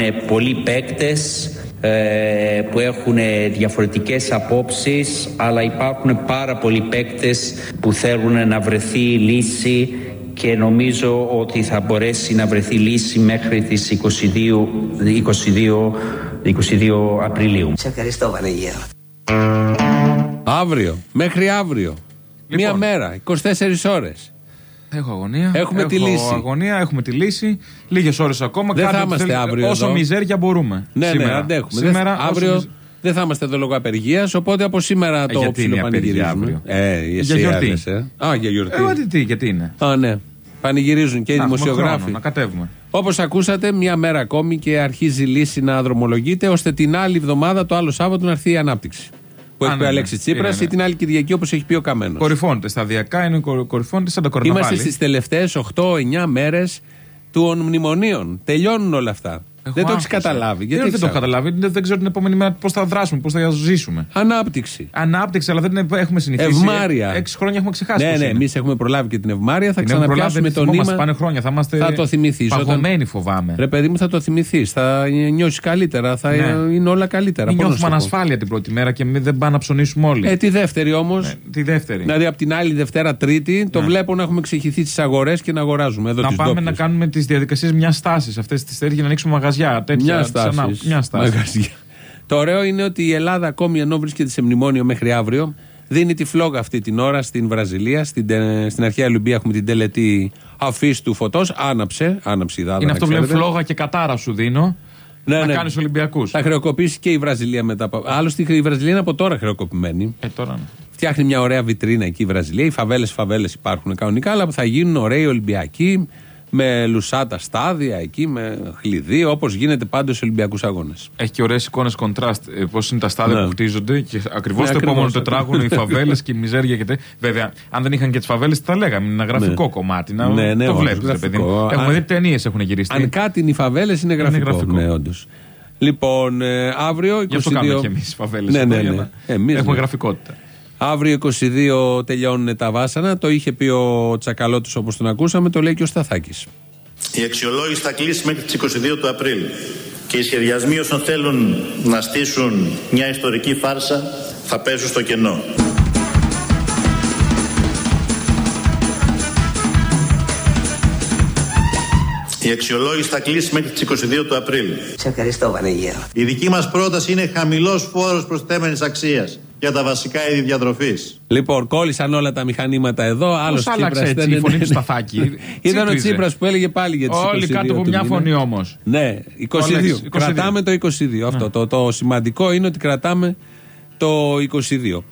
Υπάρχουν πολλοί παίκτες ε, που έχουν διαφορετικές απόψεις αλλά υπάρχουν πάρα πολλοί παίκτες που θέλουν να βρεθεί λύση και νομίζω ότι θα μπορέσει να βρεθεί λύση μέχρι τις 22, 22, 22 Απριλίου. Σε ευχαριστώ Βανεγέρο. Αύριο, μέχρι αύριο. Μία μέρα, 24 ώρες. Έχω αγωνία. Έχουμε έχω τη λύση. αγωνία, έχουμε τη λύση. Λίγες ώρες ακόμα. Δεν Κάντε θα ό,τι είμαστε θέλετε. αύριο Όσο εδώ. μιζέρια μπορούμε. Ναι, σήμερα. ναι, αντέχουμε. Σήμερα, Δεν- όσο αύριο μιζ- δεν θα είμαστε εδώ λόγω απεργίας, οπότε από σήμερα το γιατί είναι ψιλοπανηγυρίζουμε. απεργία Ε, εσύ Για γιορτή. έδεσαι, ε. Α, για γιορτή. Ε, τι, τι, γιατί είναι; Α, ναι. Πανηγυρίζουν και οι Να έχουμε δημοσιογράφοι. χρόνο, να κατέβουμε. Όπως ακούσατε, μία μέρα ακόμη και αρχίζει η λύση να δρομολογείται, ώστε την άλλη εβδομάδα, το άλλο Σάββατο, να έρθει η ανάπτυξη. Που Α, έχει πει ναι, ο ναι. Αλέξης Τσίπρας Είναι, ναι. ή την άλλη Κυριακή, όπως έχει πει ο Καμένος. Κορυφώνεται σταδιακά, είναι κορ- κορυφώνεται σαν το κορναβάλι. Είμαστε στις τελευταίες 8-9 μέρες των μνημονίων. Τελειώνουν όλα αυτά. Έχω δεν το έχεις άγχος, ε. καταλάβει. Γιατί δεν, δεν το έχεις έχω καταλάβει. Δεν, δεν ξέρω την επόμενη μέρα πώς θα δράσουμε, πώς θα ζήσουμε. Ανάπτυξη. Ανάπτυξη, αλλά δεν έχουμε συνηθίσει. Ευμάρεια. Έξι χρόνια έχουμε ξεχάσει. Ναι, πώς ναι, είναι. εμείς έχουμε προλάβει και την ευμάρεια. Θα Την έχουμε προλάβει, ξαναπιάσουμε δεν το θυμόμαστε, νήμα. Πάνε χρόνια, θα είμαστε Θα το θυμηθείς. παγωμένοι, φοβάμαι. Ρε παιδί μου, θα το θυμηθείς. Θα νιώσεις καλύτερα. Θα Ναι. είναι όλα καλύτερα. Μην Πώς να νιώθουμε σου το πω. ανασφάλεια την πρώτη μέρα και μην- δεν πάνε να ψωνίσουμε όλοι. Ε, τη δεύτερη όμως. Ε, τη δεύτερη. Δηλαδή από την άλλη Δευτέρα Τρίτη το βλέπω να έχουμε ξεχυθεί τις αγορές και να αγοράζουμε. Εδώ να τις πάμε ντόπιες. να κάνουμε τις διαδικασίες μιας στάσης αυτές τις θέσει για να ανοίξουμε μαγαζιά. Τέτοια, Μια τις στάσης. ανα- Μια στάση. Μαγαζιά. Το ωραίο είναι ότι η Ελλάδα ακόμη ενώ βρίσκεται σε μνημόνιο μέχρι αύριο δίνει τη φλόγα αυτή την ώρα στην Βραζιλία. Στην, τε- στην αρχαία Ολυμπία έχουμε την τελετή αφή του φωτός. Άναψε, άναψε η δάδα. Είναι να αυτό που λέμε ξέρετε. φλόγα και κατάρα σου δίνω. Ναι, να ναι. κάνεις Ολυμπιακούς. Θα χρεοκοπήσει και η Βραζιλία μετά. από- Άλλωστε η Βραζιλία είναι από τώρα χρεοκοπημένη. Ε, τώρα ναι. Φτιάχνει μια ωραία βιτρίνα εκεί η Βραζιλία. Οι φαβέλες φαβέλες υπάρχουν κανονικά, αλλά θα γίνουν ωραίοι Ολυμπιακοί με λουσάτα στάδια εκεί, με χλειδί, όπως γίνεται πάντα στου Ολυμπιακούς Αγώνες. Έχει και ωραίες εικόνες κοντράστ. Πώς είναι τα στάδια Ναι. που χτίζονται και ακριβώς Ναι, το ακριβώς. επόμενο τετράγωνο, οι φαβέλες και η μιζέρια και τέτοια. Βέβαια, αν δεν είχαν και τις φαβέλες, θα λέγαμε. Είναι ένα γραφικό Ναι. κομμάτι. Να Ναι, ναι, το όντως, βλέπει, παιδί μου. γραφικό. Έχουμε Αν- δει ταινίες έχουν γυριστεί. Αν κάτι είναι οι φαβέλες, είναι γραφικό. γραφικό. Ναι, όντως. Λοιπόν, ε, αύριο 22. Γι' αυτό κάνουμε και εμείς φαβέλες. Ναι, ναι, ναι. Εμείς, Έχουμε ναι. γραφικότητα. Αύριο 22 τελειώνουν τα βάσανα. Το είχε πει ο Τσακαλώτο όπως τον ακούσαμε, το λέει και ο Σταθάκης. Η αξιολόγηση θα κλείσει μέχρι τις 22 του Απρίλη και οι σχεδιασμοί όσων θέλουν να στήσουν μια ιστορική φάρσα θα πέσουν στο κενό. Η αξιολόγηση θα κλείσει μέχρι τις 22 του Απρίλη. Σε ευχαριστώ Βανεγέρο. Η δική μας πρόταση είναι χαμηλός φόρος προσθέμενης αξίας για τα βασικά είδη διατροφής. Λοιπόν, κόλλησαν όλα τα μηχανήματα εδώ. Άλλος Πώς άλλαξε έτσι η φωνή του Σταθάκη. Ήταν ο Τσίπριζε. Τσίπρας που έλεγε πάλι για τις 22. Όλοι κάτω από του μια μήνα. φωνή όμως. Ναι, 22. Το λέξι, 22. Κρατάμε το 22. Αυτό. Το, το σημαντικό είναι ότι κρατάμε το 22.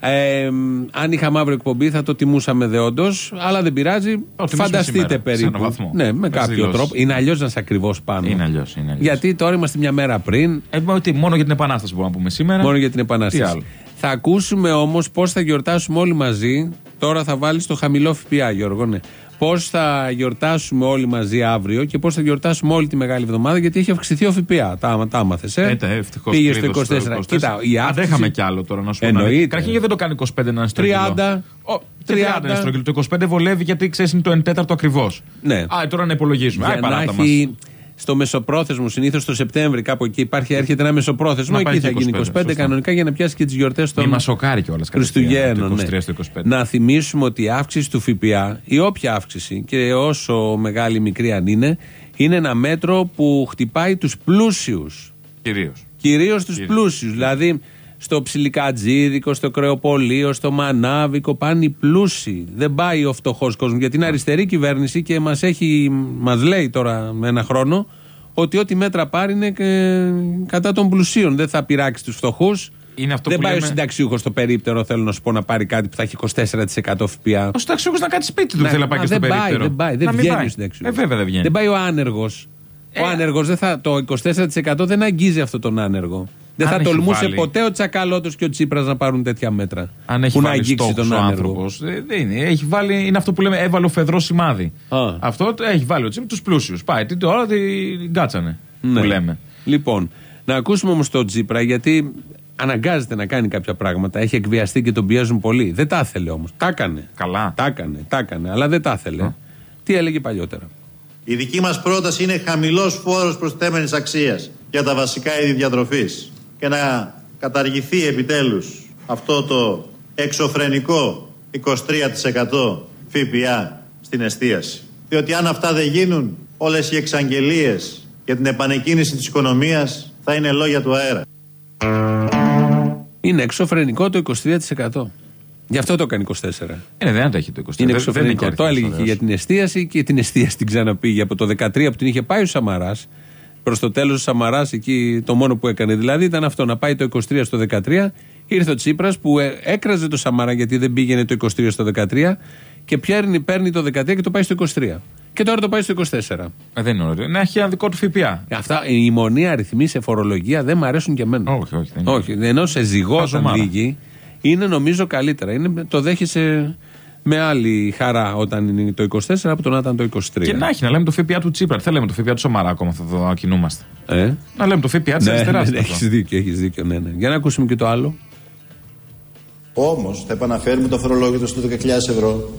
Ε, αν είχαμε αύριο εκπομπή θα το τιμούσαμε δεόντως, αλλά δεν πειράζει. τιμήσουμε Φανταστείτε σήμερα, σε περίπου. έναν βαθμό. Ναι, με Με κάποιο δηλώσεις. τρόπο. Είναι αλλιώς να σε ακριβώς πάνω. Είναι αλλιώς, είναι αλλιώς. Γιατί τώρα είμαστε μια μέρα πριν, Ε, μα ότι μόνο για την Επανάσταση μπορούμε να πούμε σήμερα. μόνο για την Τι Επανάσταση. άλλο; Θα ακούσουμε όμως πώς θα γιορτάσουμε όλοι μαζί. Τώρα θα βάλεις το χαμηλό ΦΠΑ, Γιώργο. Ναι. Πώς θα γιορτάσουμε όλοι μαζί αύριο και πώς θα γιορτάσουμε όλη τη μεγάλη εβδομάδα, γιατί έχει αυξηθεί ο ΦΠΑ. Τα, τα άμαθες, ε; Ε, τε, ευτυχώς Πήγε στο κλείδωσε 24. το Κοίτα, η Α, αύξηση. δεν είχαμε κι άλλο τώρα να σου πω. Εννοείται. να- Καταρχήν γιατί δεν το κάνει 25 να είναι στρογγυλό. 30. Ω, 30 είναι στρογγυλό. Το 25 βολεύει γιατί ξέρεις είναι το 1 τέταρτο ακριβώς. Ναι. Α, τώρα να υπολογίζουμε. Α, Για να παράτα μας. έχει στο μεσοπρόθεσμο, συνήθως το Σεπτέμβρη, κάπου εκεί υπάρχει, έρχεται ένα μεσοπρόθεσμο. Να Εκεί πάει θα και γίνει 25, 25 σωστά. κανονικά για να πιάσει και τις γιορτές των Μη μας σοκάρει κιόλας Χριστουγέννων. Το ναι. 23 στο 25. Να θυμίσουμε ότι η αύξηση του ΦΠΑ, η όποια αύξηση και όσο μεγάλη ή μικρή αν είναι, είναι ένα μέτρο που χτυπάει τους πλούσιους. Κυρίως. Κυρίως τους πλούσιους. Δηλαδή στο ψιλικατζίδικο, στο κρεοπολείο, στο μανάβικο πάνε οι πλούσιοι. Δεν πάει ο φτωχός κόσμος. Γιατί είναι αριστερή κυβέρνηση και μας μας λέει τώρα με ένα χρόνο ότι ό,τι μέτρα πάρει είναι και κατά των πλουσίων. Δεν θα πειράξει τους φτωχούς. Είναι αυτό Δεν που πάει λέμε- ο συνταξιούχος στο περίπτερο, θέλω να σου πω, να πάρει κάτι που θα έχει 24% ΦΠΑ. Ο συνταξιούχος να κάτσει σπίτι του Ναι, θέλει να πάει μα και στο δεν πάει, περίπτερο. δεν πάει, δεν Να μην βγαίνει πάει. ο συνταξιούχος. Ε, βέβαια δεν βγαίνει. Δεν πάει ο άνεργος. Ε, Ο άνεργος δεν θα. Το 24% δεν αγγίζει αυτόν τον άνεργο. Δεν Αν θα έχει τολμούσε βάλει- ποτέ ο Τσακαλώτος και ο Τσίπρας να πάρουν τέτοια μέτρα. Αν έχει που να βάλει αγγίξει στόχους τον ο άνεργο. άνθρωπος, ε, δεν είναι. Έχει βάλει, είναι αυτό που λέμε έβαλε ο φεδρός σημάδι. Α. Αυτό το έχει βάλει ο Τσίπρας τους πλούσιους. Πάει, τι τώρα την κάτσανε. Ναι. Που λέμε. Λοιπόν, να ακούσουμε όμως τον Τσίπρα γιατί αναγκάζεται να κάνει κάποια πράγματα. Έχει εκβιαστεί και τον πιέζουν πολύ. Δεν τα ήθελε όμως. Τα έκανε. Καλά. Τα έκανε, τα έκανε, αλλά δεν τα ήθελε. Τι έλεγε παλιότερα; Η δική μας πρόταση είναι χαμηλός φόρος προστέμενης αξίας για τα βασικά είδη διατροφής και να καταργηθεί επιτέλους αυτό το εξωφρενικό 23% ΦΠΑ στην εστίαση. Διότι αν αυτά δεν γίνουν, όλες οι εξαγγελίες για την επανεκκίνηση της οικονομίας θα είναι λόγια του αέρα. Είναι εξωφρενικό το 23%. Γι' αυτό το έκανε 24. Είναι, δεν αντέχει το 23. Είναι Δεν- εξωφρενικό. δεν Το είναι έλεγε και για την εστίαση και την εστίαση την ξαναπήγε από το 13 που την είχε πάει ο Σαμαράς. Προς το τέλος ο Σαμαράς, εκεί το μόνο που έκανε δηλαδή ήταν αυτό να πάει το 23 στο 13. Ήρθε ο Τσίπρας που ε, έκραζε το Σαμαρά γιατί δεν πήγαινε το 23 στο 13 και παίρνει, παίρνει το 13 και το πάει στο 23. Και τώρα το πάει στο 24. Ε, δεν είναι ωραίο. Να έχει ένα δικό του ΦΠΑ. Αυτά, η μονή αριθμοί σε φορολογία δεν μ' αρέσουν και εμένα. Όχι, όχι, δεν είναι. όχι ενώ σε ζυγώσαν Χαζομάρα. λίγοι, είναι νομίζω καλύτερα. Είναι, το δέχεσαι με άλλη χαρά όταν είναι το 24 από το να ήταν το 23. Και να έχει να λέμε το ΦΠΑ του Τσίπρα. Τι θα λέμε το ΦΠΑ του Σαμαρά ακόμα, θα το κινούμαστε. Ε; Να λέμε το ΦΠΑ της Ναι, αριστεράς. ναι, ναι, έχεις δίκιο, έχεις δίκιο, ναι, ναι. Για να ακούσουμε και το άλλο. Όμως θα επαναφέρουμε το φορολόγιο στο 10.000 ευρώ.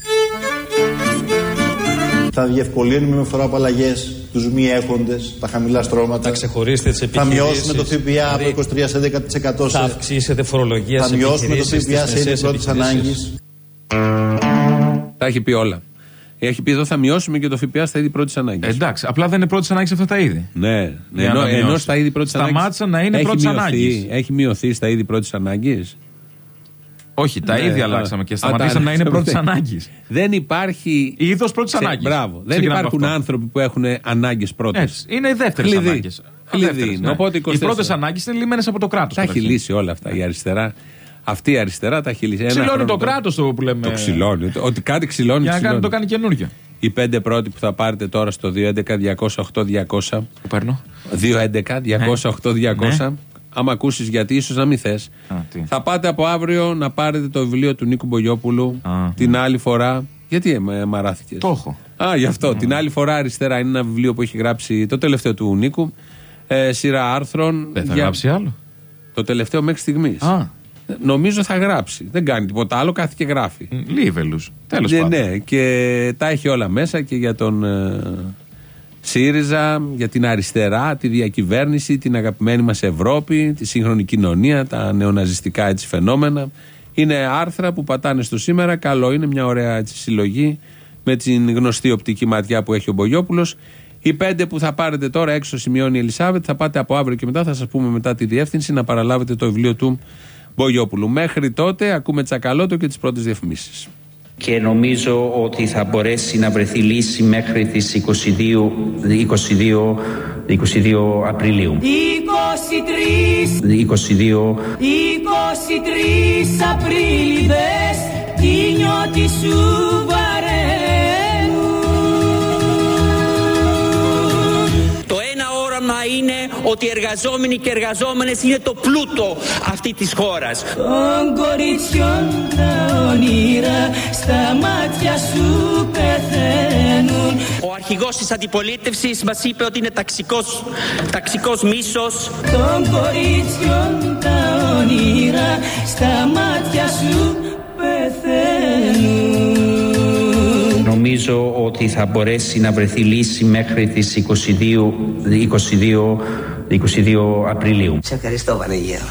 Θα διευκολύνουμε με φοροαπαλλαγές τους μη έχοντες, τα χαμηλά στρώματα. Θα ξεχωρίσετε τις Θα επιχειρήσεις. μειώσουμε το ΦΠΑ από 23 σε 10%. Θα Σε... αυξήσετε φορολογία Θα σε μειώσουμε το επιχειρήσεις, ΦΠΑ στις σε είδη μεσαίες πρώτης επιχειρήσεις. ανάγκης. Τα έχει πει όλα. Έχει πει εδώ θα μειώσουμε και το ΦΠΑ στα είδη πρώτης ανάγκης. Εντάξει, απλά δεν είναι πρώτης ανάγκης αυτά τα είδη. Ναι, ναι. Για Ενώ, να ενώ μειώσει. στα είδη πρώτης ανάγκη. Σταμάτησαν να είναι πρώτης ανάγκης. Έχει μειωθεί στα είδη πρώτης ανάγκης; Όχι, τα Ναι, είδη α, αλλάξαμε και α, σταματήσαμε τα να είναι πρώτης αλλάξαμε. ανάγκης. Δεν υπάρχει. Είδος πρώτης Ξε- ανάγκης. Μπράβο. Δεν υπάρχουν άνθρωποι που έχουν ανάγκες πρώτες. Έτσι. Είναι οι δεύτερες Κλειδί. ανάγκες. Κλειδί είναι. Οπότε 24. Οι πρώτες ανάγκες είναι λυμμένε από το κράτος. Τα έχει λύσει όλα αυτά η αριστερά. Αυτή η αριστερά τα έχει λύσει. Ένα Ξυλώνει χρόνο το τώρα. κράτος το που λέμε. Το ξυλώνει. Το- Ότι κάτι ξυλώνει. Για να κάνει, ξυλώνει. το κάνει καινούριο. Οι πέντε πρώτοι που θα πάρετε τώρα στο 211-208-200. Το παίρνω. 211-208-200. Ναι. Άμα ακούσεις γιατί, ίσως να μην θες. Α, τι. Θα πάτε από αύριο να πάρετε το βιβλίο του Νίκου Μπογιόπουλου Α, την άλλη φορά. Γιατί ε, με μαράθηκες Το έχω. Α, γι' αυτό. Την άλλη φορά αριστερά είναι ένα βιβλίο που έχει γράψει το τελευταίο του Νίκου. Ε, σειρά άρθρων. Δεν θα για- γράψει άλλο. Το τελευταίο μέχρι στιγμής. Α, Νομίζω θα γράψει. Δεν κάνει τίποτα άλλο, κάθε και γράφει. λίβελου. Τέλος Ναι, πάντων. ναι, και τα έχει όλα μέσα και για τον ε, ΣΥΡΙΖΑ, για την αριστερά, τη διακυβέρνηση, την αγαπημένη μας Ευρώπη, τη σύγχρονη κοινωνία, τα νεοναζιστικά έτσι φαινόμενα. Είναι άρθρα που πατάνε στο σήμερα. Καλό είναι μια ωραία έτσι, συλλογή με την γνωστή οπτική ματιά που έχει ο Μπογιόπουλος. Οι πέντε που θα πάρετε τώρα έξω σημειώνει η Ελισάβετ. Θα πάτε από αύριο και μετά, θα σας πούμε μετά τη διεύθυνση να παραλάβετε το βιβλίο του Μπογιόπουλου. Μέχρι τότε ακούμε τσακαλώτο και τις πρώτες διαφημίσεις. και νομίζω ότι θα μπορέσει να βρεθεί λύση μέχρι τις 22, 22, 22 Απριλίου. 23, 22 23 Απρίλιδες τι νιώτη σου ότι οι εργαζόμενοι και εργαζόμενες είναι το πλούτο αυτή της χώρας. Των κοριτσιών τα όνειρα στα μάτια σου πεθαίνουν Ο αρχηγός της αντιπολίτευσης μας είπε ότι είναι ταξικός, ταξικός μίσος. Των κοριτσιών τα όνειρα στα μάτια σου πεθαίνουν Νομίζω ότι θα μπορέσει να βρεθεί λύση μέχρι τις 22, 22, 22 Απριλίου. Σε ευχαριστώ Βανίγερο.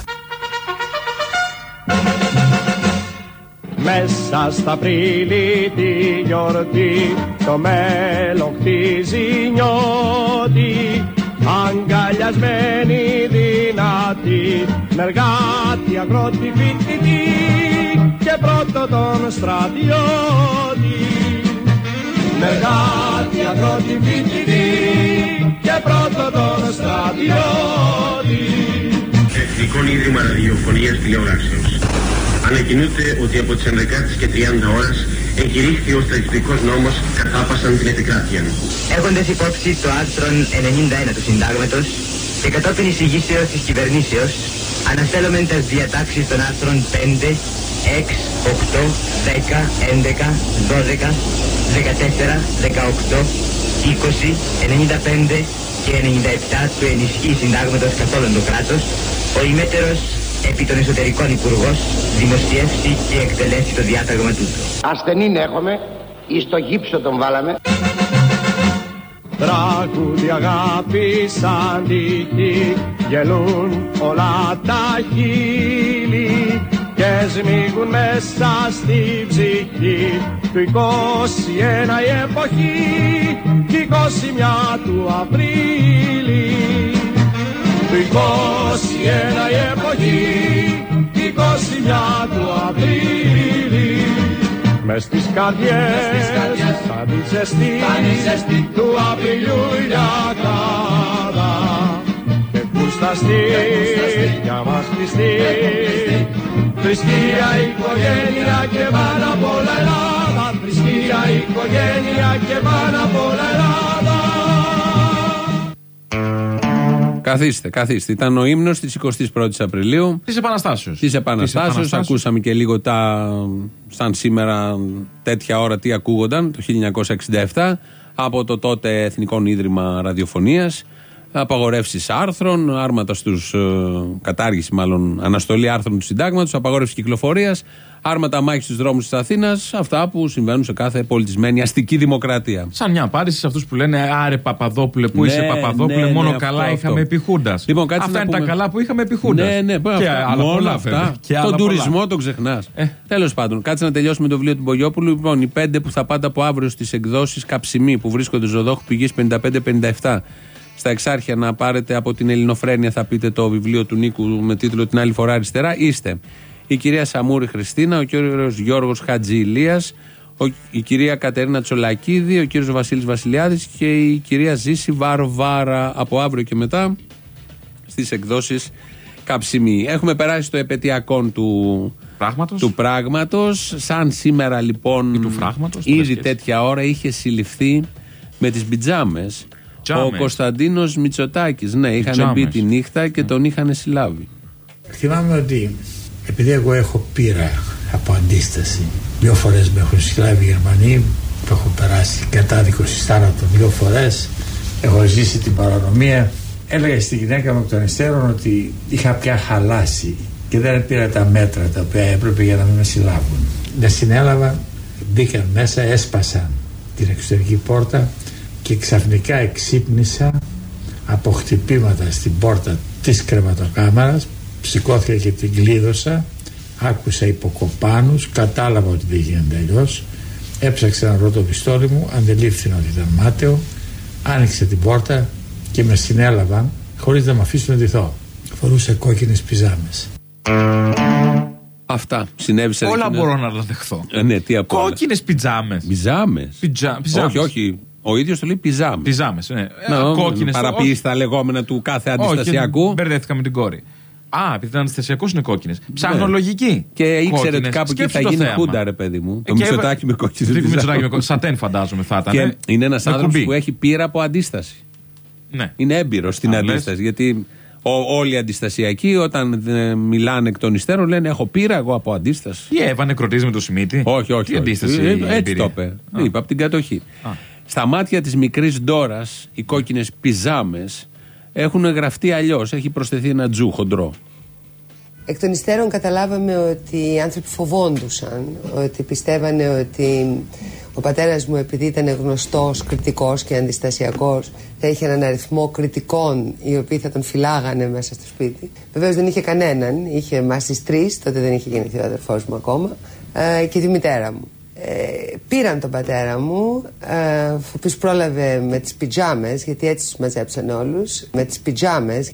Μέσα στα Απρίλη τη γιορτή το μέλλον χτίζει νιώτη αγκαλιασμένη δυνατή με εργάτη αγρότη φοιτητή και πρώτο τον στρατιώτη με εργάτη αγρότη φοιτητή και πρώτο τον στρατιώτη Εθνικό Ίδρυμα Ραδιοφωνίας Τηλεοράσεως. Ανακοινούται ότι από τις 11 και 30 ώρες εγκηρύχθη ο στατιστικός νόμος κατάπασαν την επικράτεια. Έχοντας υπόψη το άρθρο 91 του Συντάγματος και κατόπιν εισηγήσεως της κυβερνήσεως, αναστέλουμε τας διατάξεις των άρθρων 5, 6, 8, 10, 11, 12, 14, 18, 20, 95 και 97 του ενισχύει συντάγματος καθόλου το κράτος, ο ημέτερος επί των εσωτερικών υπουργός δημοσιεύσει και εκτελέσει το διάταγμα τούτο. Ασθενήν έχουμε, εις το γύψο τον βάλαμε. Τραγούδι αγάπη σαν τύχη Γελούν όλα τα χείλη Και σμίγουν μέσα στη ψυχή Του 21 η εποχή Κι 21 του Απρίλη Του 21 η εποχή Κι 21 του Απρίλη. Μες στις καρδιές θα τη ζεστή του Απριλιού η λιακάδα και κουσταστή για μας κλειστή θρησκεία, οικογένεια και πάνω απ' όλα Ελλάδα θρησκεία, οικογένεια και πάνω απ' όλα Ελλάδα Καθίστε, καθίστε. Ήταν ο ύμνος της 21η Απριλίου. Της Επαναστάσεως. Της Επαναστάσεως. Ακούσαμε και λίγο τα. σαν σήμερα τέτοια ώρα τι ακούγονταν το 1967 από το τότε Εθνικό Ίδρυμα Ραδιοφωνίας. Απαγορεύσεις άρθρων, άρματα στους. κατάργηση μάλλον, αναστολή άρθρων του συντάγματος, απαγόρευση κυκλοφορίας, άρματα μάχης στους δρόμους της Αθήνας. Αυτά που συμβαίνουν σε κάθε πολιτισμένη αστική δημοκρατία. Σαν μια απάντηση σε αυτούς που λένε Άρε Παπαδόπουλε, που Ναι, είσαι Παπαδόπουλε, ναι, μόνο ναι, καλά αυτό, είχαμε αυτό. επί Χούντας. Λοιπόν, κάτσε Αυτά να είναι τα πούμε- καλά που είχαμε επί Χούντας. Ναι, ναι, και αυτά, άλλα με όλα πολλά, αυτά. βέβαια. Και τον άλλα πολλά. τουρισμό τον ξεχνάς. Ε. Τέλος πάντων, κάτσε να τελειώσουμε το βιβλίο του Μπογιόπουλου. Λοιπόν, οι πέντε που θα πάτε από αύριο στις εκδόσεις Καψιμή που βρίσκονται ζωδόχου πηγής 55-57. Στα εξάρχεια να πάρετε από την Ελληνοφρένεια, θα πείτε το βιβλίο του Νίκου με τίτλο Την άλλη φορά αριστερά. Είστε η κυρία Σαμούρη Χριστίνα, ο κύριος Γιώργος Χατζη Ηλίας, ο- η κυρία Κατερίνα Τσολακίδη, ο κύριος Βασίλης Βασιλιάδης και η κυρία Ζήση Βαρβάρα. Από αύριο και μετά στις εκδόσεις Καψιμή. Έχουμε περάσει το επαιτειακό του Πράγματος. του πράγματος. Σαν σήμερα λοιπόν Ή του φράγματος, το λες ήδη και έτσι. τέτοια ώρα είχε συλληφθεί με τις πιτζάμες ο Πιτζάμες. Κωνσταντίνος Μητσοτάκης. Ναι, είχαν Πιτζάμες. μπει τη νύχτα και τον είχαν συλλάβει. Θυμάμαι ότι επειδή εγώ έχω πείρα από αντίσταση, δύο φορές με έχουν συλλάβει οι Γερμανοί, που έχω περάσει κατάδικο εις θάνατος δύο φορές, έχω ζήσει την παρανομία. Έλεγα στη γυναίκα μου εκ των υστέρων ότι είχα πια χαλάσει και δεν πήρα τα μέτρα τα οποία έπρεπε για να μην με συλλάβουν. Με συνέλαβαν, μπήκαν μέσα, έσπασαν την εξωτερική πόρτα και ξαφνικά εξύπνησα από χτυπήματα στην πόρτα της κρεβατοκάμαρας σηκώθηκα και την κλείδωσα άκουσα υποκοπάνους κατάλαβα ότι δεν γίνεται αλλιώς. έψαξα να βρω το πιστόλι μου αντελήφθηνα ότι ήταν μάταιο άνοιξε την πόρτα και με συνέλαβαν χωρίς να με αφήσουν να ντυθώ φορούσε κόκκινες πιζάμες Αυτά συνέβησαν. Όλα εκείνα- μπορώ να τα δεχθώ. Ε, ναι, τι από όλα. Κόκκινες πιτζάμε. Πιζάμες. Πιτζα- πιζάμες. Όχι, όχι. Ο ίδιος το λέει πιζάμες. Πιτζάμε, ναι. Να, Κόκκινες. παραποιήσει τα λεγόμενα του κάθε αντιστασιακού. Όχι, μπερδεύτηκα με την κόρη. Α, επειδή ήταν αντιστασιακός είναι κόκκινες. Ψάχνω λογική. Ναι. Και ήξερε Κόκκινες. ότι κάπου εκεί Σκέψου θα το γίνει θέαμα. χούντα, ρε παιδί μου. Το Και μισοτάκι με κόκκινες. Το μισοτάκι με κόκκινες. Σατέν φαντάζομαι θα ήταν. Και είναι ένας Με άνθρωπος κουμπί. που έχει πείρα από αντίσταση. Ναι. Είναι έμπειρος στην Α, λες. αντίσταση. Γιατί ο- όλοι οι αντιστασιακοί όταν ε, μιλάνε εκ των υστέρων λένε Έχω πείρα εγώ από αντίσταση. Η Εύα νεκροτίζει με το Σιμίτι. Όχι, όχι. Τι όχι. αντίσταση. Ε, η Έτσι εμπειρία. το είπε. Είπα από την κατοχή. Στα μάτια της μικρής Ντόρας, οι κόκκινες πιζάμες έχουν γραφτεί αλλιώς. Έχει προσθεθεί ένα τζου χοντρό. Εκ των υστέρων καταλάβαμε ότι οι άνθρωποι φοβόντουσαν, ότι πιστεύανε ότι ο πατέρας μου επειδή ήταν γνωστός, κριτικός και αντιστασιακός θα είχε έναν αριθμό κριτικών οι οποίοι θα τον φυλάγανε μέσα στο σπίτι. Βεβαίως δεν είχε κανέναν, είχε εμάς τις τρεις, τότε δεν είχε γεννηθεί ο αδερφός μου ακόμα ε, και τη μητέρα μου. Ε, πήραν τον πατέρα μου, ε, ο οποίος πρόλαβε με τις πιτζάμες, γιατί έτσι τους μαζέψαν όλους, με τις πιτζάμες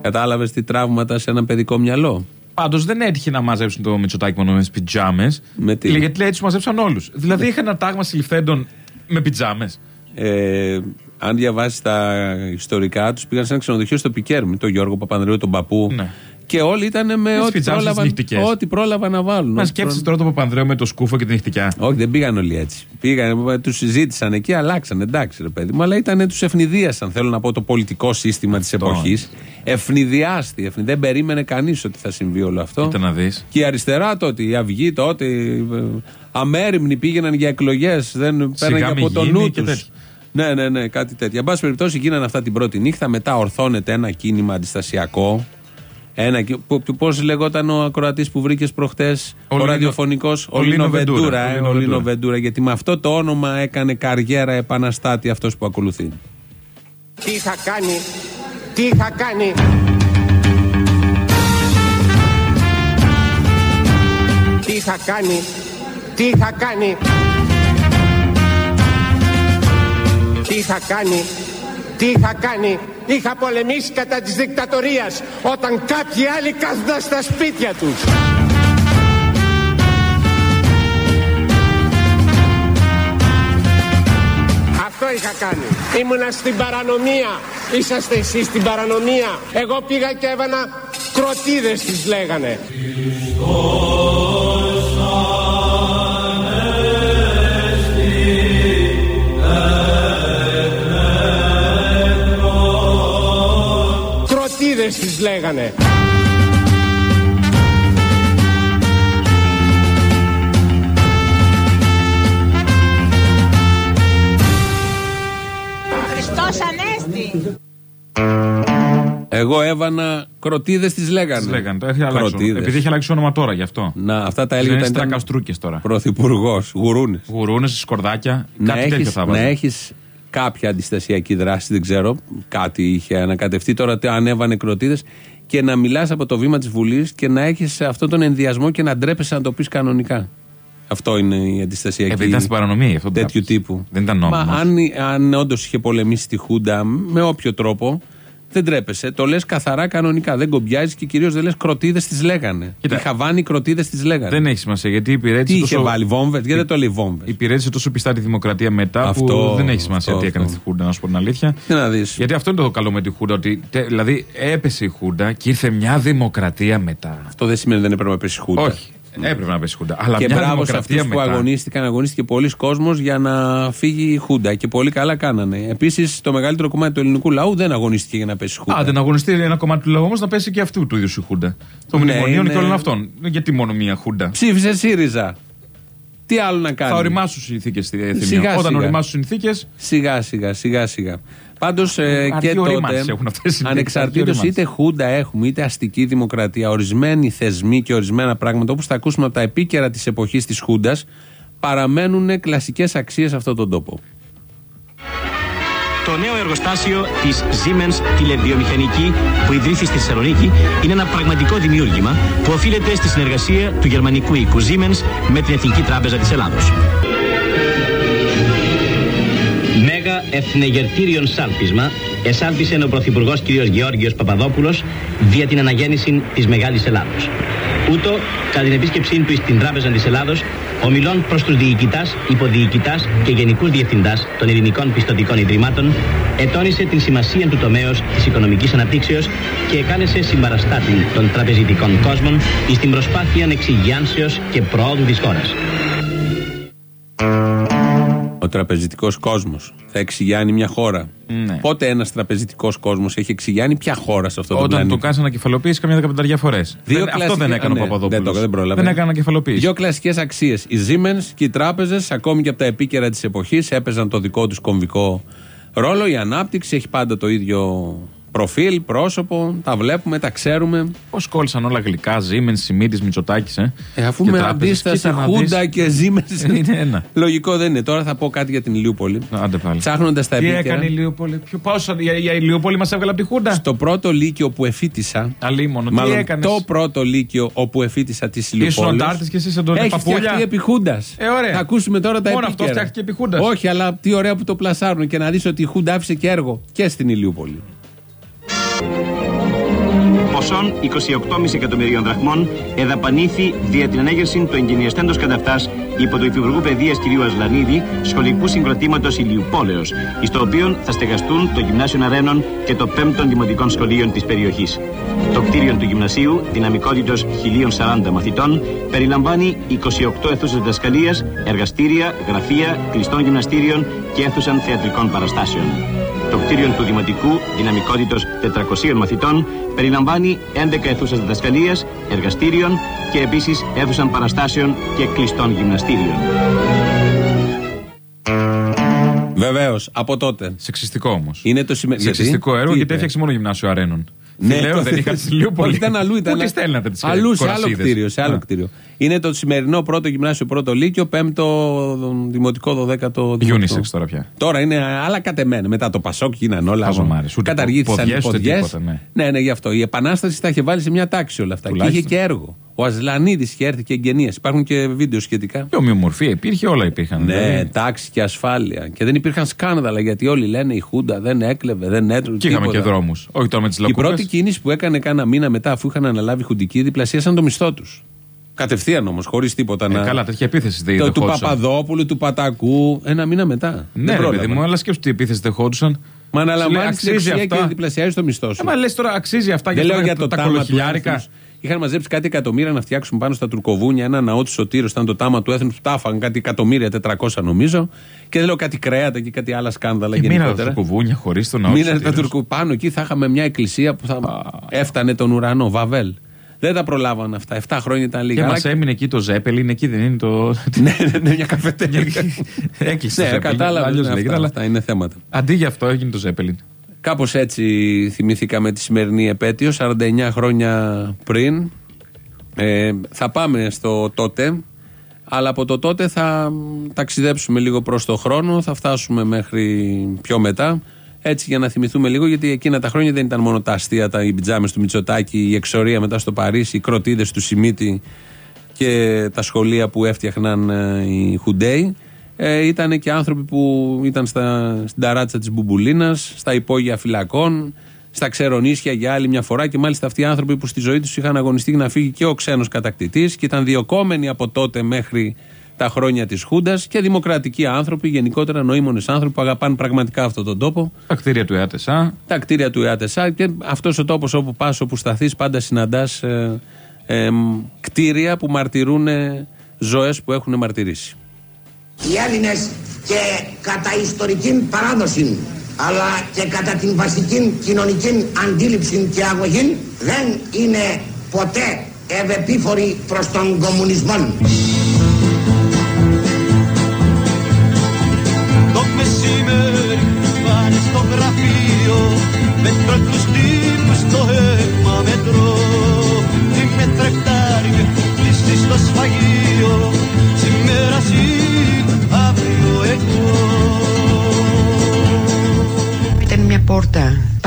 Κατάλαβες τι τραύματα σε ένα παιδικό μυαλό; Πάντως δεν έτυχε να μαζέψουν το Μητσοτάκι μόνο με πιτζάμες. Με τι; Γιατί λέει έτσι τους μαζέψαν όλους. Δηλαδή είχαν ένα τάγμα συλληφθέντων με πιτζάμες. Ε, αν διαβάσεις τα ιστορικά, τους πήγαν σε ένα ξενοδοχείο στο Πικέρμι, τον Γιώργο Παπανδρέου, τον παππού. Ναι. Και όλοι ήταν με τις ό,τι πιτζάμες τις πρόλαβαν, νυχτικές. ό,τι πρόλαβαν να βάλουν. Μα Ό,τι σκέφτεσαι τώρα το Παπανδρέο με το σκούφο και την νυχτικιά. Όχι, δεν πήγαν όλοι έτσι. Πήγαν, τους συζήτησαν εκεί, αλλάξαν. Εντάξει, ρε παιδί μου, αλλά ήταν τους ευνηδίασαν. Θέλω να πω το πολιτικό σύστημα της εποχής. Ευνηδιάστη. ευνη- Δεν περίμενε κανείς ότι θα συμβεί όλο αυτό. Κοίτα να δεις. Και η αριστερά τότε, η Αυγή τότε, ε, αμέριμνοι πήγαιναν για εκλογές. Δεν παίρναν και μη από το γίνει νου και τους. τέτοια. Ναι, ναι, ναι, κάτι τέτοιο. Εν πάση περιπτώσει, γίνανε αυτά την πρώτη νύχτα. Μετά ορθώνεται ένα κίνημα αντιστασιακό. Ένα. Πώς λεγόταν ο ακροατής που βρήκες προχτές, ο, Λίνο- ραδιοφωνικός, ο ο Λίνο Λίνο Βεντούρα, Βεντούρα. ο ε, Λίνο Ο Λίνο Βεντούρα. Βεντούρα. Γιατί με αυτό το όνομα έκανε καριέρα επαναστάτη αυτός που ακολουθεί. Τι είχα κάνει, τι είχα κάνει; Τι είχα κάνει, τι είχα κάνει; Τι είχα κάνει, τι είχα κάνει; Είχα πολεμήσει κατά της δικτατορίας όταν κάποιοι άλλοι κάθονταν στα σπίτια τους. Αυτό είχα κάνει. Ήμουνα στην παρανομία. Είσαστε εσείς στην παρανομία. Εγώ πήγα και έβανα κροτίδες τις λέγανε. Κροτίδες τις λέγανε. Χριστός Ανέστη. Εγώ έβανα κροτίδες τι λέγανε. Τις λέγανε, το έχει αλλάξει. Κροτίδες. Επειδή έχει αλλάξει όνομα τώρα γι' αυτό. Να, αυτά τα Δεν έλεγε είναι όταν ήταν στρακαστρούκε τώρα. πρωθυπουργός. Γουρούνες. Γουρούνες, σκορδάκια. Να κάτι τέτοιο έχεις, θα να βάζα. Έχεις κάποια αντιστασιακή δράση, δεν ξέρω. Κάτι είχε ανακατευτεί. Τώρα τε- ανέβανε κροτίδες και να μιλάς από το βήμα της Βουλής και να έχεις αυτόν τον ενδιασμό και να ντρέπεσαι να το πεις κανονικά. Αυτό είναι η αντιστασιακή. Επειδή ήταν στην παρανομία γι' αυτό το τέτοιου έπαιξε. τύπου. Δεν ήταν νόμιμος. Μα αν, αν όντως είχε πολεμήσει τη Χούντα με όποιο τρόπο, δεν τρέπεσαι. Το λες καθαρά κανονικά. Δεν κομπιάζεις και κυρίως δεν λες κροτίδες τι λέγανε. Κοίτα. Η Χαβάνη κροτίδες τι λέγανε. Δεν έχει σημασία γιατί Τι υπηρέτησε. είχε τόσο... βάλει, βόμβες, γιατί δεν το λέει βόμβες; Υπηρέτησε τόσο πιστά τη δημοκρατία μετά Αυτό, που δεν έχει σημασία αυτό, τι έκανε αυτό. στη Χούντα, να σου πω την αλήθεια. Τι να δεις. Γιατί αυτό είναι το καλό με τη Χούντα. Ότι τε- δηλαδή έπεσε η Χούντα και ήρθε μια δημοκρατία μετά. Αυτό δεν σημαίνει ότι δεν έπρεπε να πέσει Χούντα. Όχι. Έπρεπε να πέσει η Χούντα. Αλλά και μια μπράβο σε δημοκρατία αυτούς που μετά. αγωνίστηκαν. Αγωνίστηκε πολλοί κόσμος για να φύγει η Χούντα. Και πολύ καλά κάνανε. Επίσης, το μεγαλύτερο κομμάτι του ελληνικού λαού δεν αγωνίστηκε για να πέσει η Χούντα. Α, δεν αγωνιστεί ένα κομμάτι του λαού όμως να πέσει και αυτού του ίδιου η Χούντα. Των Ναι, μνημονίων είναι- και όλων αυτών. Γιατί μόνο μία Χούντα; Ψήφισε ΣΥΡΙΖΑ. Τι άλλο να κάνει; Θα οριμάσουν οι συνθήκε στη Σιγά, Εθνία. Όταν σιγά. οριμάσουν συνθήκε. Σιγά σιγά, σιγά σιγά. Πάντως ε, Αρκεί και ορίμανση τότε, έχουν αυτές οι συνθήκες, ανεξαρτήτως αρκεί ορίμανση. είτε χούντα έχουμε είτε αστική δημοκρατία, ορισμένοι θεσμοί και ορισμένα πράγματα, όπως θα ακούσουμε από τα επίκαιρα της εποχής της Χούντας, παραμένουν κλασικές αξίες σε αυτόν τον τόπο. Το νέο εργοστάσιο της Siemens Τηλεβιομηχανική που ιδρύθη στη Θεσσαλονίκη είναι ένα πραγματικό δημιούργημα που οφείλεται στη συνεργασία του γερμανικού οίκου Siemens με την Εθνική Τράπεζα της Ελλάδος. Μέγα εθνεγερτήριον σάλπισμα εσάλπισε ο Πρωθυπουργός κ. Γεώργιος Παπαδόπουλος δια την αναγέννηση της Μεγάλης Ελλάδος. Ούτω, κατά την επίσκεψή του στην Τράπεζα της Ελλάδος, ομιλών προς τους διοικητάς, υποδιοικητάς και γενικούς διευθυντάς των ελληνικών πιστοτικών ιδρυμάτων, ετώνησε την σημασία του τομέως της οικονομικής αναπτύξεως και εκάλεσε συμπαραστάτη των τραπεζιτικών κόσμων στην προσπάθεια εξυγιάνσεως και προόδου της χώρας. Ο τραπεζιτικός κόσμος θα εξηγιάνει μια χώρα. Ναι. Πότε ένας τραπεζιτικός κόσμος έχει εξηγιάνει ποια χώρα σε αυτό το Όταν πλανήτη. το κάνεις ανακεφαλοποίηση καμιά δεκαπενταριά φορές. Δύο Αυτό κλασικά- δεν έκανε Α, ο ναι, Παπαδόπουλος. δεν το- δεν πρόλαβε. Δεν έκανε ανακεφαλοποίηση. Δύο κλασικές αξίες. Οι Siemens και οι τράπεζες, ακόμη και από τα επίκαιρα της εποχής, έπαιζαν το δικό τους κομβικό ρόλο. Η ανάπτυξη έχει πάντα το ίδιο προφίλ, πρόσωπο. Τα βλέπουμε, τα ξέρουμε. Πώς κόλλησαν όλα γλυκά, Ζήμεν, Σιμίτη, Μητσοτάκης. Ε; Ε, αφού Και με τράπεζες. αντίσταση Κοίτα να δεις. Χούντα και Siemens. Είναι ένα. Λογικό δεν είναι. Τώρα θα πω κάτι για την Ηλιούπολη. Άντε πάλι. Ψάχνοντας τα Τι επίκαιρα. έκανε η Ηλιούπολη. Ποιο πάω σαν- η, η Ηλιούπολη μας έβγαλε από τη Χούντα; Το πρώτο λύκειο που εφήτησα. Αλίμονο. Τι Μάλλον έκανες; το πρώτο λύκειο όπου εφήτησα τη Ήσουν Ηλιούπολη. αντάρτης και εσύ σαν τον Έχει Παπούλια; φτιαχτεί επί Χούντας. Ε, ωραία. Θα ακούσουμε τώρα τα Μόνο επίκαιρα. αυτό φτιάχτηκε επί Χούντας. Όχι, αλλά τι ωραία που το πλασάρουν και να δεις ότι η Χούντα άφησε και έργο και στην Ηλιούπολη. Ποσών 28,5 εκατομμυρίων δραχμών εδαπανήθη δια την ανέγερση του εγκαινιαστέντος καταφτάς υπό του Υφυπουργού Παιδείας κ. Ασλανίδη σχολικού συγκροτήματος Ηλιουπόλεως, εις το οποίο θα στεγαστούν το Γυμνάσιο Αρένων και το 5ο Δημοτικών Σχολείων της περιοχής. Το κτίριο του γυμνασίου, δυναμικότητος 1040 μαθητών, περιλαμβάνει 28 αίθουσες διδασκαλίας, εργαστήρια, γραφεία, κλειστών γυμναστήριων και αίθουσαν θεατρικών παραστάσεων. Το κτίριο του Δημοτικού, δυναμικότητος 400 μαθητών, περιλαμβάνει 11 αίθουσες διδασκαλίας, εργαστήριων και επίσης αίθουσαν παραστάσεων και κλειστών γυμναστήριων. Βεβαίως, από τότε. Σεξιστικό όμως. Είναι το σημαντικό. Σεξιστικό έργο γιατί έφτιαξε μόνο γυμνάσιο αρένων. Ναι, Λέω, το- δεν είχαν στη Λιούπολη. Όχι, ήταν αλλού. Ήταν Πού τις στέλνατε τις αλλού, σε άλλο κορασίδες; κτίριο. Σε άλλο Α. κτίριο. Είναι το σημερινό πρώτο γυμνάσιο, πρώτο λύκειο, πέμπτο δημοτικό, δωδέκατο. δημοτικό. Unisex τώρα πια. Τώρα είναι άλλα κατεμένα. Μετά το Πασόκ γίνανε όλα. Χαζομάρες. Ούτε Καταργήθησαν οι ποδιές, ούτε ποδιές. τίποτα, ναι. ναι, ναι, γι' αυτό. Η Επανάσταση τα είχε βάλει σε μια τάξη όλα αυτά. Και είχε Τουλάχιστον. και έργο. Ο Ασλανίδης είχε έρθει και εγγενείας. Υπάρχουν και βίντεο σχετικά. Και ομοιομορφία υπήρχε, όλα υπήρχαν. Ναι, δηλαδή. τάξη και ασφάλεια. Και δεν υπήρχαν σκάνδαλα γιατί όλοι λένε η Χούντα δεν έκλεβε, δεν έτρωγε. Και είχαμε τίποτα. και δρόμους. Όχι τώρα με τις Η λακκούβε. πρώτη κίνηση που έκανε κάνα μήνα μετά, αφού είχαν αναλάβει χουντική, διπλασίασαν το μισθό τους. Κατευθείαν όμως, χωρίς τίποτα να. Ε, καλά, τέτοια επίθεση δεν το, του δεχόντουσαν. Παπαδόπουλου, του Πατακού, ένα μήνα μετά. Ναι, Δεν ρε πρόλαβαν. παιδί μου, αλλά σκέψου τι επίθεση δεχόντουσαν. Μα Σου λέει, αναλαμβάνεις την αξίζει εξουσία και αυτά. διπλασιάζει το μισθό σου. Ε, μα λες τώρα αξίζει αυτά Δεν για, λέω για το τα τάμα του κολοχιλιάρικα. Έθνους. Είχαν μαζέψει κάτι εκατομμύρια να φτιάξουν πάνω στα τουρκοβούνια ένα ναό του Σωτήρου. Ήταν το τάμα του έθνους. Τα έφαγαν κάτι εκατομμύρια, 400 νομίζω. Και δεν λέω κάτι κρέατα και κάτι άλλα σκάνδαλα Και μείνανε τα γενικότερα. τουρκοβούνια χωρίς τον ναό. Μείνανε της τα Σωτήρας. τουρκου πάνω εκεί, θα είχαμε μια εκκλησία που θα έφτανε τον ουρανό, Βαβέλ. Δεν τα προλάβαν αυτά. 7 χρόνια ήταν Και λίγα. μας Αλλά- έμεινε εκεί το Ζέπελιν, εκεί δεν είναι το. ναι, ναι, ναι, μια καφετέρια. Έκλεισε. ναι, το Zeppelin, κατάλαβα. αλλιώς ναι, λέγεται, αυτά, αλλά αυτά είναι θέματα. Αντί για αυτό έγινε το Ζέπελιν. Κάπως έτσι θυμηθήκαμε τη σημερινή επέτειο, 49 χρόνια πριν. Ε, θα πάμε στο τότε, αλλά από το τότε θα μ, ταξιδέψουμε λίγο προς το χρόνο, θα φτάσουμε μέχρι πιο μετά. Έτσι για να θυμηθούμε λίγο, γιατί εκείνα τα χρόνια δεν ήταν μόνο τα αστεία, τα οι πιτζάμες του Μητσοτάκη, η εξορία μετά στο Παρίσι, οι κροτίδες του Σιμίτη και τα σχολεία που έφτιαχναν ε, οι Χουντέοι. Ε, ήταν και άνθρωποι που ήταν στα, στην ταράτσα της Μπουμπουλίνας, στα υπόγεια φυλακών, στα ξερονίσια για άλλη μια φορά και μάλιστα αυτοί οι άνθρωποι που στη ζωή τους είχαν αγωνιστεί για να φύγει και ο ξένος κατακτητής και ήταν διοκόμενοι από τότε μέχρι τα χρόνια της Χούντας και δημοκρατικοί άνθρωποι, γενικότερα νοήμονες άνθρωποι που αγαπάνε πραγματικά αυτόν τον τόπο Τα κτίρια του ΕΑΤΕΣΑ. τα κτίρια του ΕΑΤΕΣΑ και αυτός ο τόπος όπου πας, όπου σταθείς πάντα συναντάς ε, ε, μ, κτίρια που μαρτυρούν ε, ζωές που έχουν μαρτυρήσει. Οι Έλληνες και κατά ιστορική παράδοση αλλά και κατά την βασική κοινωνική αντίληψη και αγωγή δεν είναι ποτέ ευεπίφοροι προς τον κομμουνισμό. Το μεσημέρι πάνε στο γραφείο Μέτρο τους τύπους στο αίμα μετρώ Τι με τρεκτάρι με έχουν κλείσει στο σφαγείο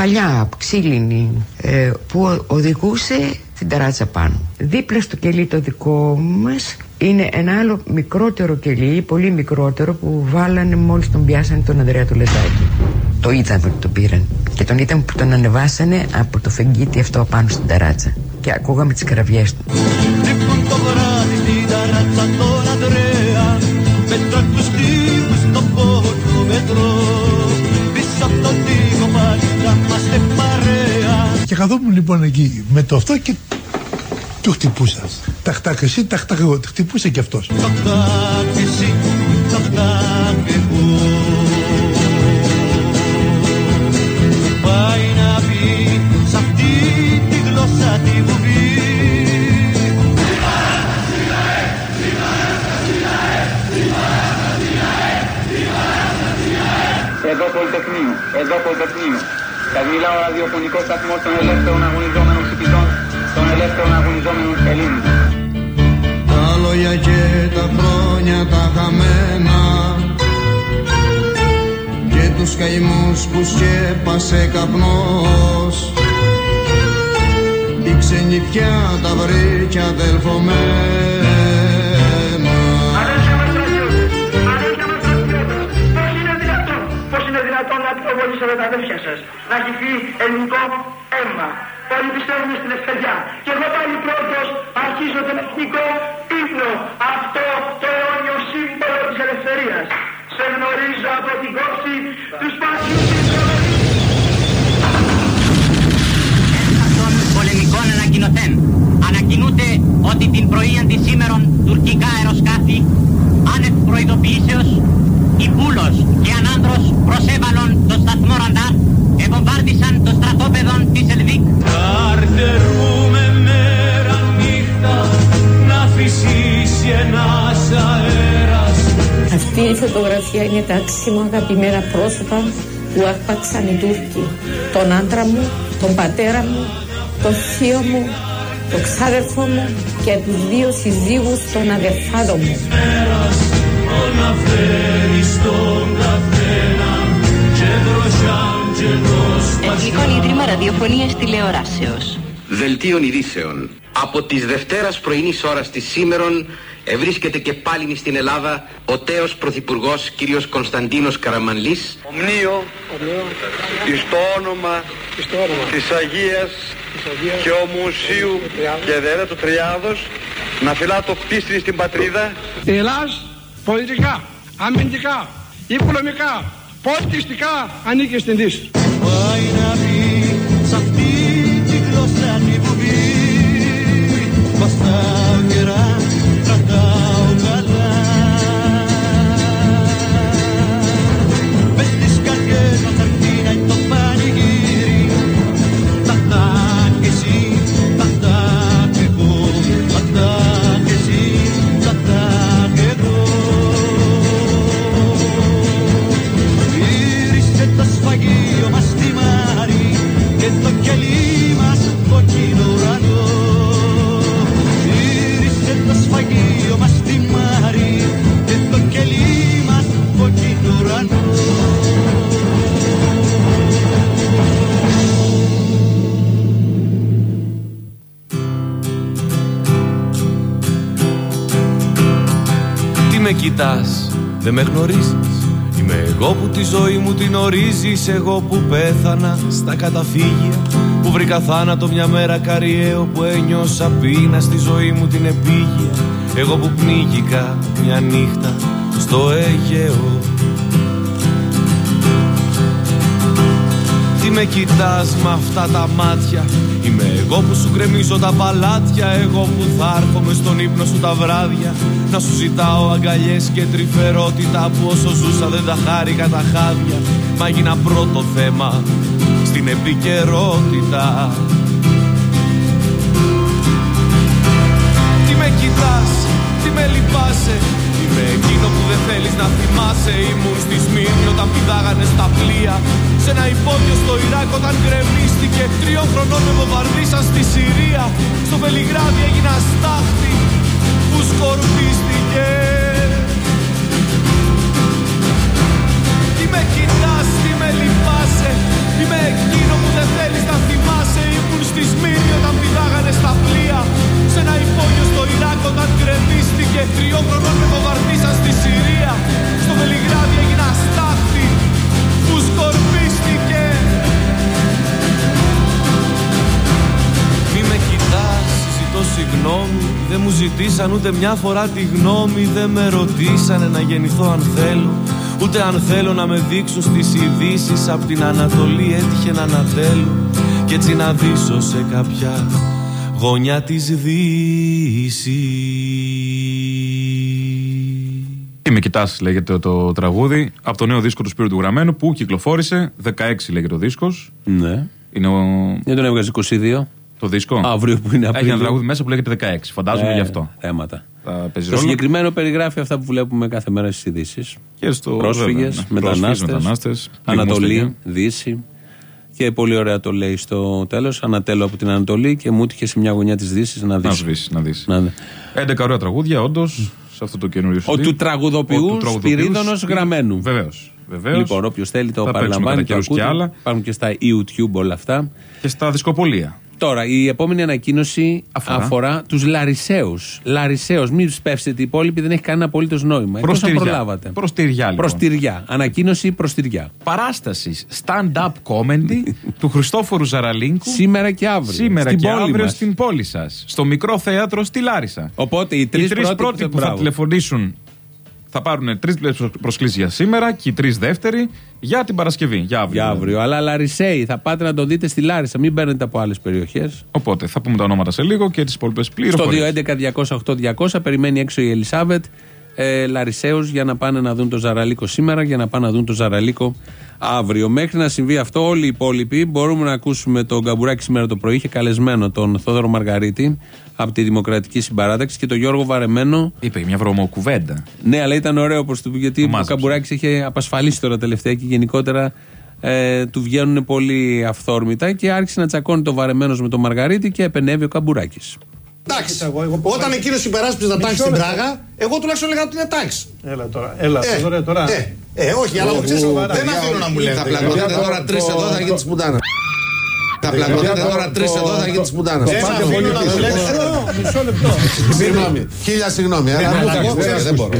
παλιά, ξύλινη, ε, που ο- οδηγούσε στην ταράτσα πάνω. Δίπλα στο κελί το δικό μας είναι ένα άλλο μικρότερο κελί, πολύ μικρότερο, που βάλανε μόλις τον πιάσανε τον Ανδρέα του Λετάκη. Το είδαμε ότι τον πήραν. Και τον είδαμε που τον ανεβάσανε από το φεγγίτι αυτό πάνω στην ταράτσα. Και ακούγαμε τις κραυγές του. Καθόμουν λοιπόν εκεί με το αυτό και του χτυπούσα. Ταχτάκ εσύ, ταχτάκ εγώ. Του χτυπούσε και αυτός. Ταχτάκ εσύ, ταχτάκ εγώ Πάει να πει σ' αυτή τη γλώσσα τη βουβή Εδώ Πολυτεχνείο, εδώ Πολυτεχνείο. Σας μιλάω ραδιοφωνικό σταθμό των ελεύθερων αγωνιζόμενων φοιτητών, των ελεύθερων αγωνιζόμενων Ελλήνων. Τα λόγια και τα χρόνια τα χαμένα και τους καημούς που σκέπασε καπνός η ξενιτιά τα βρήκε αδελφομένα είναι δυνατόν να πυροβολήσετε τα αδέρφια σας, να έχει φύγει ελληνικό αίμα. Όλοι πιστεύουν στην ελευθεριά. Και εγώ πάλι πρώτος αρχίζω τον εθνικό ύπνο. Αυτό το αιώνιο σύμβολο της ελευθερίας. Σε γνωρίζω από την κόψη τους σπάσιου των πολεμικών ανακοινωθέν. Ανακοινούνται ότι την πρωία της σήμερον τουρκικά αεροσκάφη άνευ προειδοποιήσεως οι Πούλος και Ανάνδρος προσέβαλον το σταθμό Ραντάρ ευομβάρδισαν το στρατόπεδο της Ελβίκ. Καρτερούμε μέρα νύχτα να φυσήσει ένας αέρας Αυτή η φωτογραφία είναι τα άξιμα αγαπημένα πρόσωπα που άρπαξαν οι Τούρκοι. Τον άντρα μου, τον πατέρα μου, το θείο μου, το ξάδερφο μου και τους δύο συζύγους των αδερφάδων μου. Εθνικό Ίδρυμα Ραδιοφωνίας Τηλεοράσεως. Δελτίων ειδήσεων. Από τις Δευτέρας πρωινής ώρας της σήμερον ευρίσκεται και πάλι στην Ελλάδα ο τέος Πρωθυπουργός κ. Κωνσταντίνος Καραμανλής Ομνίο εις το όνομα της Αγίας και ομουσίου και δέρα του Τριάδος να φυλάτω πίστη στην πατρίδα Η Ελλάς πολιτικά, αμυντικά, οικονομικά, πολιτιστικά ανήκει στην Δύση. Πάει να πει σ' αυτή τη γλώσσα τη βουβή Βαστάω καιρά, κρατάω καλά Μες στις καρδιές μας το κελί μας κόκκινο ουρανό. Γύρισε το σφαγείο μας στη Μάρη και το κελί μας κόκκινο ουρανό. Τι με κοιτάς, δεν με γνωρίζεις Είμαι εγώ που τη ζωή μου την ορίζεις Εγώ που πέθανα στα καταφύγια Που βρήκα θάνατο μια μέρα καριέο Που ένιωσα πείνα στη ζωή μου την επίγεια. Εγώ που πνίγηκα μια νύχτα στο Αιγαίο με κοιτάς με αυτά τα μάτια. Είμαι εγώ που σου γκρεμίζω τα παλάτια Εγώ που θα έρχομαι στον ύπνο σου τα βράδια. Να σου ζητάω αγκαλιές και τρυφερότητα Που όσο ζούσα δεν τα χάρηκα τα χάδια. Μα έγινα πρώτο θέμα στην επικαιρότητα. Τι με κοιτάς, τι με λυπάσαι Είμαι εκείνο που δεν θέλεις να θυμάσαι. Ήμουν στη Σμύρνη όταν πηδάγανε στα πλοία. Σε ένα υπόγειο στο Ιράκ όταν γκρεμίστηκε. Τριών χρονών με βομβαρδίσαν στη Συρία. Στο Βελιγράδι έγινα στάχτη που σκορπίστηκε. Τι με κοιτάς, τι με λυπάσαι. Είμαι εκείνο που δεν θέλεις να θυμάσαι. Ήμουν στη Σμύρνη όταν πηδάγανε στα πλοία Σε ένα υπόγειο στο Ιράκ όταν γκρεμίστηκε Τριών χρονών με βομβαρδίσαν στη Συρία. Στο Βελιγράδι έγινα στάχτη που σκορπίστηκε. Μη με κοιτάς, ζητώ συγγνώμη. Δεν μου ζητήσαν ούτε μια φορά τη γνώμη. Δεν με ρωτήσανε να γεννηθώ αν θέλω Ούτε αν θέλω να με δείξουν στις ειδήσεις. Απ' την Ανατολή έτυχε να ανατέλω Κι έτσι να δείσω σε κάποια γωνιά της Δύσης Τι με κοιτάς, λέγεται το τραγούδι, από το νέο δίσκο του Σπύρου του Γραμμένου που κυκλοφόρησε. 16 λέγεται ο δίσκος. Ναι. Είναι ο... Δεν τον έβγαζε 22. Το δίσκο; Αύριο που είναι Έχει Απρίλιο. ένα τραγούδι μέσα που λέγεται 16. Φαντάζομαι Ε, γι' αυτό. Θέματα. Θα παίζει Το ρόλο. συγκεκριμένο περιγράφει αυτά που βλέπουμε κάθε μέρα στις ειδήσεις. Και στο- Πρόσφυγες, βέβαια, ναι. μετανάστες, Πρόσφυγες, μετανάστες, Ανατολή, πληγμοστοιχεία. Δύση. Και πολύ ωραία το λέει στο τέλος. Ανατέλω από την Ανατολή και μου έτυχε σε μια γωνιά της Δύσης να δεις. Να σβήσεις, να δεις. Να δει. 11 ωραία τραγούδια, όντως, σε αυτό το καινούριο Ο CD. του τραγουδοποιούς Σπυρίδωνο Γραμμένου. Βεβαίως. Βεβαίως. Λοιπόν, όποιος θέλει το Θα παίξουμε παραλαμβάνει. κατά Το καιρούς και ακούτε. άλλα. Υπάρχουν και στα YouTube όλα αυτά. Και στα δισκοπολία. Τώρα, η επόμενη ανακοίνωση Αφορά. αφορά, τους Λαρισαίους. Λαρισαίο, μην σπεύσετε, οι υπόλοιποι δεν έχει κανένα απολύτως νόημα. Εκτός αν Προστηριά. προλάβατε. Προστηριά, λοιπόν. Προστηριά. Ανακοίνωση προστηριά. Παράσταση stand-up comedy του Χριστόφορου Ζαραλίνκου. Σήμερα και αύριο. Σήμερα Στην και πόλη αύριο μας. στην πόλη σας. Στο μικρό θέατρο στη Λάρισα. Οπότε οι τρει Οι τρεις πρώτοι, πρώτοι που θα μπράβο. τηλεφωνήσουν θα πάρουν τρεις προσκλήσεις για σήμερα και οι τρεις δεύτεροι για την Παρασκευή. Για αύριο. Για αύριο. Αλλά Λαρισαίοι, θα πάτε να το δείτε στη Λάρισα. Μην παίρνετε από άλλες περιοχές. Οπότε θα πούμε τα ονόματα σε λίγο και τις υπόλοιπες Στο πληροφορίε. 211-208-200 περιμένει έξω η Ελισάβετ ε, Λαρισαίους για να πάνε να δουν το Ζαραλίκο σήμερα για να πάνε να δουν το Ζαραλίκο αύριο. Μέχρι να συμβεί αυτό, όλοι οι υπόλοιποι μπορούμε να ακούσουμε τον Καμπουράκη σήμερα το πρωί. Είχε καλεσμένο τον Θόδωρο Μαργαρίτη από τη Δημοκρατική Συμπαράταξη και τον Γιώργο Βαρεμένο. Είπε μια βρωμοκουβέντα. Ναι, αλλά ήταν ωραίο προ το γιατί ο μάζεψε. Καμπουράκης είχε απασφαλίσει τώρα τελευταία και γενικότερα ε, του βγαίνουν πολύ αυθόρμητα και άρχισε να τσακώνει το βαρεμένος με τον Μαργαρίτη και επενεύει ο Καμπουράκης. Εντάξει. Όταν εκείνος υπεράσπιζε τα τάξη στην λεπτό. Πράγα, εγώ τουλάχιστον έλεγα ότι είναι τάξη. Έλα τώρα. Έλα, Ε, Θοδωρέ, τώρα. Ε, ε, όχι, αλλά μου ξέρεις, δεν αφήνω να μου λέτε. Θα πλακωθείτε τώρα τρεις εδώ, θα γίνει τη πουτάνα. Θα πλακωθείτε τώρα τρει εδώ, θα γίνει τη πουτάνα. Δεν αφήνω να μου λέτε. Μισό λεπτό. Συγγνώμη. Χίλια συγγνώμη. αλλά αλλά εγώ, ξέρεις, ε, Δεν μπορώ.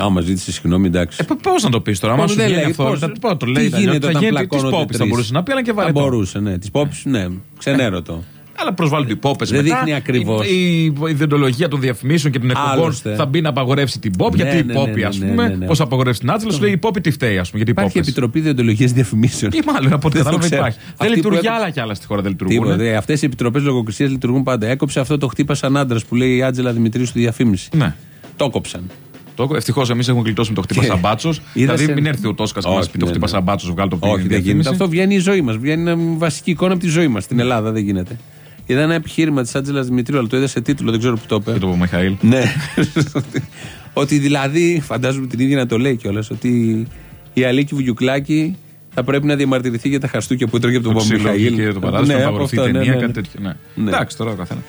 Άμα ζήτησε συγγνώμη, εντάξει. Πώ να το πει τώρα, άμα Πώς σου δεν βγαίνει λέει, αυτό. πώς- θα- Πώ το τι λέει, γίνεται θα όταν γίνει τη πλακώνονται πόπη. Θα τρεις. μπορούσε να πει, αλλά και Θα βαρετό. μπορούσε, ναι. Τη πόπη, ναι. Ξενέρωτο. Αλλά προσβάλλονται οι πόπες Δεν μετά. δείχνει ακριβώς. Η, η, η ιδεολογία των διαφημίσεων και των εκπομπών Άλλωστε. θα μπει να απαγορεύσει την πόπ. Ναι, γιατί η ναι, πόπη, ναι, ας ναι, πούμε, ναι, ναι. πώ απαγορεύσει την Άτζελα, σου λέει η πόπη τι φταίει, ας πούμε. Γιατί οι Υπάρχει πόπες. Επιτροπή Διοντολογία Διαφημίσεων. Ή μάλλον από ό,τι Δεν το κατάλαβα ξέρω. υπάρχει. Αυτοί Δεν που λειτουργεί έκοψε- άλλα κι άλλα στη χώρα δεν λειτουργούν. Τίποτα. Αυτές οι επιτροπές λογοκρισίας λειτουργούν πάντα. Έκοψε αυτό το χτύπα σαν άντρας που λέει η Άτζελα Δημητρίου στη διαφήμιση. Ναι. Το κόψαν. Ευτυχώς εμείς έχουμε γλιτώσει με το χτύπα Και- Σαμπάτσο. Είδα Δηλαδή σε- μην έρθει ο Τόσκας και μας Όχι, πει το ναι, χτύπα ναι. Σαμπάτσο, βγάλει το Όχι, δεν διαφήμιση. γίνεται. Αυτό βγαίνει η ζωή μας. Βγαίνει μια βασική εικόνα από τη ζωή μας. Στην Ελλάδα δεν γίνεται. Είδα ένα επιχείρημα της Άτζελα Δημητρίου, αλλά το είδα σε τίτλο, δεν ξέρω που το είπε. Και το είπε ο Μιχαήλ. Ναι. ότι δηλαδή, φαντάζομαι την ίδια να το λέει κιόλας, ότι η Αλίκη Βουγιουκλάκη θα πρέπει να διαμαρτυρηθεί για τα χαστούκια που έτρωγε από τον Το Παπα ξύλο Μιχαήλ. και το παράδεισο, να από απαγορευτεί αυτό, η ναι, ταινία, ναι, κάτι ναι. τέτοιο. ναι. Ναι. Εντάξει, τώρα ο καθένα.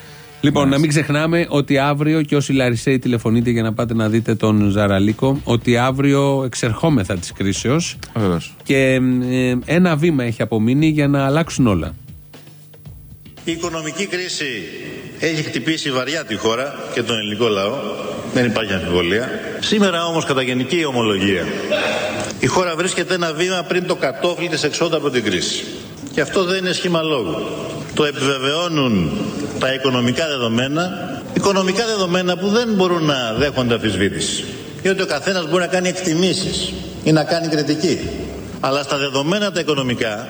Λοιπόν, να μην ξεχνάμε ότι αύριο και όσοι Λαρισαίοι τηλεφωνείτε για να πάτε να δείτε τον Ζαραλίκο, ότι αύριο εξερχόμεθα της κρίσεως και ε, ένα βήμα έχει απομείνει για να αλλάξουν όλα. Η οικονομική κρίση έχει χτυπήσει βαριά τη χώρα και τον ελληνικό λαό. Δεν υπάρχει αμφιβολία. Σήμερα όμως κατά γενική ομολογία η χώρα βρίσκεται ένα βήμα πριν το κατόφλι της εξόδου από την κρίση. Και αυτό δεν είναι σχήμα λόγου. Το επιβεβαιώνουν τα οικονομικά δεδομένα, οικονομικά δεδομένα που δεν μπορούν να δέχονται αμφισβήτηση. Διότι ο καθένας μπορεί να κάνει εκτιμήσεις ή να κάνει κριτική. Αλλά στα δεδομένα τα οικονομικά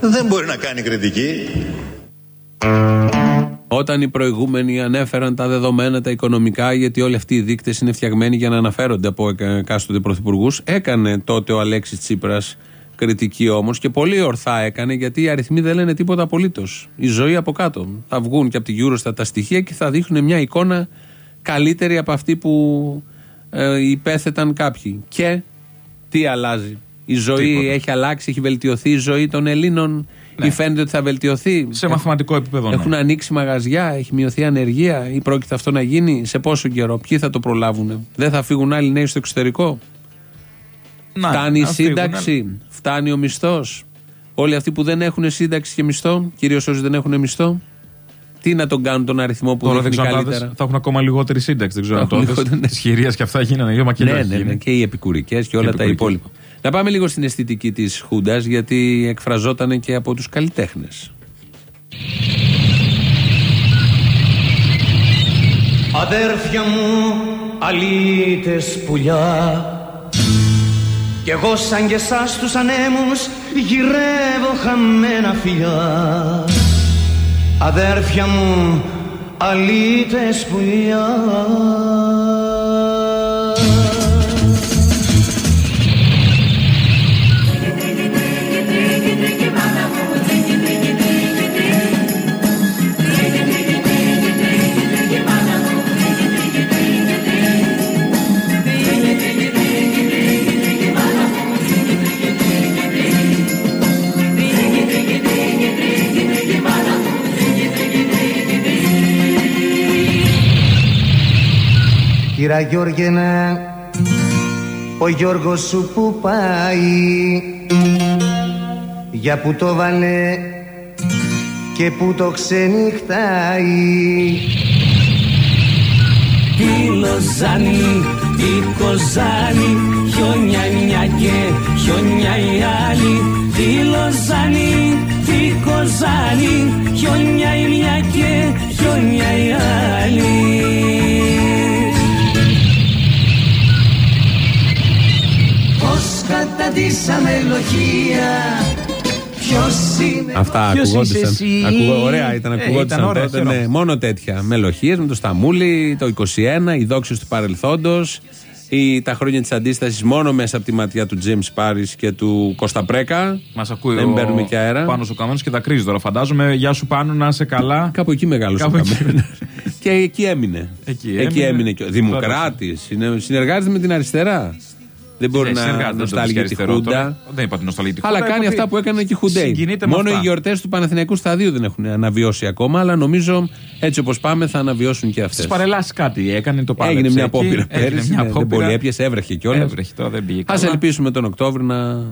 δεν μπορεί να κάνει κριτική Όταν οι προηγούμενοι ανέφεραν τα δεδομένα, τα οικονομικά, γιατί όλοι αυτοί οι δείκτες είναι φτιαγμένοι για να αναφέρονται από εκάστοτε πρωθυπουργούς, έκανε τότε ο Αλέξης Τσίπρας κριτική όμως και πολύ ορθά έκανε, γιατί οι αριθμοί δεν λένε τίποτα απολύτως. Η ζωή από κάτω. Θα βγουν και από τη Eurostat τα στοιχεία και θα δείχνουν μια εικόνα καλύτερη από αυτή που ε, υπέθεταν κάποιοι. Και τι αλλάζει. Η ζωή Τίποτα. έχει αλλάξει, έχει βελτιωθεί η ζωή των Ελλήνων. Ή φαίνεται ότι θα βελτιωθεί. Σε μαθηματικό επίπεδο. ναι. Έχουν ανοίξει μαγαζιά, έχει μειωθεί η ανεργία ή πρόκειται αυτό να γίνει, σε πόσο καιρό, ποιοι θα το προλάβουν, δεν θα φύγουν άλλοι νέοι στο εξωτερικό; Να, φτάνει η να φύγουν, σύνταξη, φτάνει ο μισθός; Όλοι αυτοί που δεν έχουν σύνταξη και μισθό, κυρίως όσοι δεν έχουν μισθό, τι να τον κάνουν τον αριθμό που Τώρα δεν δείχνει ξέρω αν καλύτερα. θα έχουν ακόμα λιγότερη σύνταξη. Δεν ξέρω Θα αν το έχουν είδες. λιγότερη, ναι. Τη χειρία και αυτά γίνανε. Ή ο Ναι, Μακεδόνας ναι, ναι, γίνει. και οι επικουρικές και όλα τα επικουρικές. υπόλοιπα. Να πάμε λίγο στην αισθητική της Χούντας, γιατί εκφραζόταν και από τους καλλιτέχνες. Αδέρφια μου, αλήτες πουλιά. Κι εγώ σαν και εσάς τους ανέμους γυρεύω χαμένα φιλιά. Αδέρφια μου, αλήτες πουλιά Κύρα Γιώργενα, ο Γιώργος σου που πάει Για που το βάλε και που το ξενυχτάει Τι Λοζάνη, τι Κοζάνη, χιόνια μια και χιόνια η άλλη. Τι Λοζάνη, τι Κοζάνη, χιόνια η μια και χιόνια η άλλη. Καταντήσαμε λοχεία Ποιος είναι Αυτά Ποιος ακουγόντουσαν. είσαι εσύ; Ακούγω- ωραία ήταν, Ε, ακουγόντουσαν ήταν ωραία, τότε. χαίρομαι. Ναι, μόνο τέτοια. Μελοχίε με το Σταμούλη, το 21, οι δόξες του παρελθόντος. Ή τα χρόνια της αντίστασης μόνο μέσα από τη ματιά του James Πάρης και του Κώστα Πρέκα. Μας ακούει Δεν ο παίρνουμε και αέρα. Πάνω ο Καμένος και δακρύζει τώρα. Φαντάζομαι, γεια σου πάνω να είσαι καλά. Κάπου εκεί μεγάλωσε ο Κάπου εκεί. Καμένος. και εκεί έμεινε. Εκεί εκεί έμεινε. έμεινε. και ο Δημοκράτης. Συνεργάζεται με την αριστερά. Δεν μπορεί Ε, να συνεργάζεται με το νοστάλγει τη αριστερό Χούντα. τώρα. Δεν είπα ότι νοσταλγεί τη Αλλά Χούντα, κάνει είπα αυτά ότι που έκανε και η Χουντέι. συγκινείται με Μόνο οι αυτά. γιορτές του Παναθηναϊκού Σταδίου δεν έχουν αναβιώσει ακόμα, αλλά νομίζω έτσι όπως πάμε θα αναβιώσουν και αυτές. Στις παρελάσεις κάτι έκανε το πάλεψε. Έγινε μια εκεί, απόπειρα έγινε πέρυσι. μια ναι, δεν απόπειρα. πολύ έπιασε, έβρεχε κιόλας. Έβρεχε, τώρα δεν πήγε Α καλά. ελπίσουμε τον Οκτώβριο να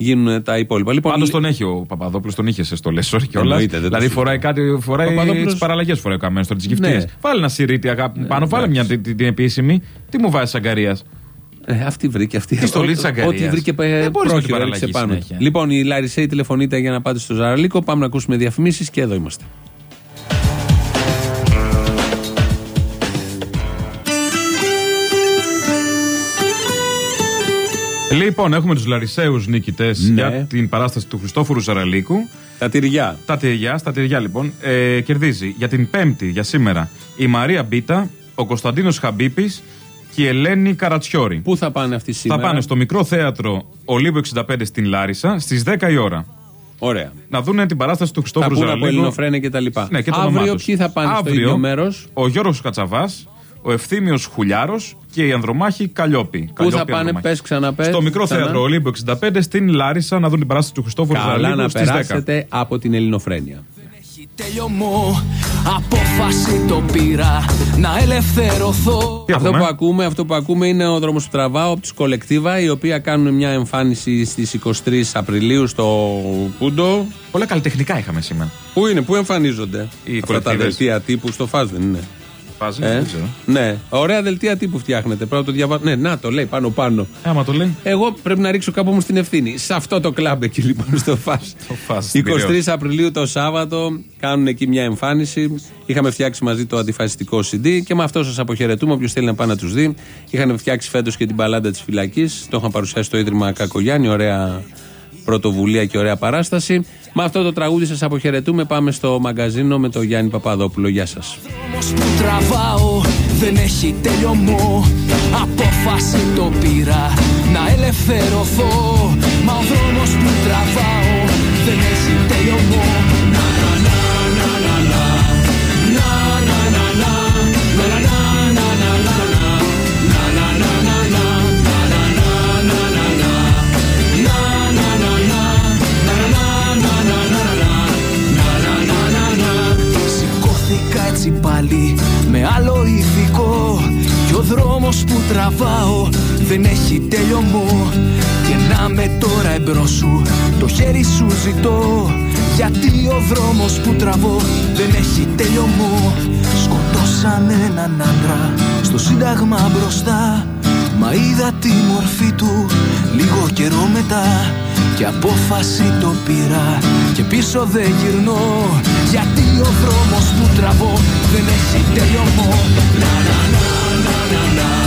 γίνουν τα υπόλοιπα. Λοιπόν, Πάντως τον έχει ο Παπαδόπουλος, τον είχε στο Λεσόρ κιόλας. Εννοείται, δεν το Δηλαδή συζητώ. φοράει κάτι, φοράει Παπαδόπουλος- τις παραλλαγές φοράει ο καμένο τώρα, τι Ναι. γυφτίε. Βάλει ένα σιρίτι αγάπη πάνω, βάλε μια την, την επίσημη. Τι μου βάζει αγκαρίας; Ε, αυτή βρήκε αυτή. Τι στολή της Ό- Αγκαρίας. Ό,τι βρήκε Δεν ε, μπορείς με την πρόχειρο, παραλλαγή έριξε πάνω. συνέχεια. Λοιπόν, η Λαρισαίη τηλεφωνείται για να πάτε στο Ζαραλίκο. Πάμε να ακούσουμε διαφημίσεις και εδώ είμαστε. Λοιπόν, έχουμε τους Λαρισαίους νικητές Ναι. για την παράσταση του Χριστόφορου Ζαραλίκου. Τα τυριά. Τα τυριά, στα τυριά λοιπόν. Ε, κερδίζει για την Πέμπτη, για σήμερα, η Μαρία Μπίτα, ο Κωνσταντίνος Χαμπίπης και η Ελένη Καρατσιόρη. Πού θα πάνε αυτοί σήμερα; Θα πάνε στο μικρό θέατρο Ολύμπου 65 στην Λάρισα στις 10 η ώρα. Ωραία. Να δουν την παράσταση του Θα Χριστόφορου πούνε από Ζαραλίκου. ελληνοφρένια και τα λοιπά. Ναι, και το όνομά Αύριο τους. ποιοι θα πάνε στο Αύριο, ίδιο μέρος; Ο Γιώργος Κατσαβάς, ο Ευθύμιος Χουλιάρος και η Ανδρομάχη Καλλιόπη. Πού Καλλιόπη θα πάνε, Ανδρομάχη. πες ξαναπέ. Στο μικρό θέατρο Ολύμπου 65 στην Λάρισα να δουν την παράσταση του Χριστόφορου Καλά Ζαραλίκου να στις 10. περάσετε από την ελληνοφρένεια. Τελειωμό, απόφαση το πήρα να ελευθερωθώ. Αυτό που, ακούμε, αυτό που ακούμε είναι ο δρόμος που τραβάω από του Κολεκτίβα, οι οποίοι κάνουν μια εμφάνιση στις 23 Απριλίου στο Πούντο. Πολλά καλλιτεχνικά είχαμε σήμερα. Πού είναι, πού εμφανίζονται Οι αυτά τα κολεκτίβες. δελτία τύπου στο ΦΑΣ δεν είναι; Φάζει, Ε, δεν ξέρω. ναι, ωραία δελτία τύπου φτιάχνετε. Πρέπει να το διαβάσω. Ναι, να το λέει πάνω πάνω. Άμα το λέει. Εγώ πρέπει να ρίξω κάπου όμω την ευθύνη. Σε αυτό το κλαμπ εκεί λοιπόν στο ΦΑΣ. ΦΑΣ, στην 23 Πειραιώς. Απριλίου το Σάββατο κάνουν εκεί μια εμφάνιση. Είχαμε φτιάξει μαζί το αντιφασιστικό CD και με αυτό σας αποχαιρετούμε. Όποιος θέλει να πάει να τους δει. Είχαν φτιάξει φέτος και την παλάντα της φυλακής. Το είχαν παρουσιάσει στο Ίδρυμα Κακογιάννη. Ωραία πρωτοβουλία και ωραία παράσταση. Με αυτό το τραγούδι σας αποχαιρετούμε. Πάμε στο μαγκαζίνο με τον Γιάννη Παπαδόπουλο. Γεια σας. Δρόμος που τραβάω δεν έχει τελειωμό Απόφαση το πήρα να ελευθερωθώ Μα ο δρόμος που τραβάω δεν έχει τελειωμό πάλι με άλλο ηθικό. Κι ο δρόμος που τραβάω δεν έχει τελειωμό. Και να με τώρα εμπρός σου το χέρι σου ζητώ. Γιατί ο δρόμος που τραβώ δεν έχει τελειωμό. Σκοτώσανε έναν άντρα στο σύνταγμα μπροστά. Μα είδα τη μορφή του λίγο καιρό μετά. Και απόφαση το πήρα και πίσω δεν γυρνώ γιατί ο δρόμος που τραβώ δεν έχει τελειωμό. Να, να, να, να, να, να.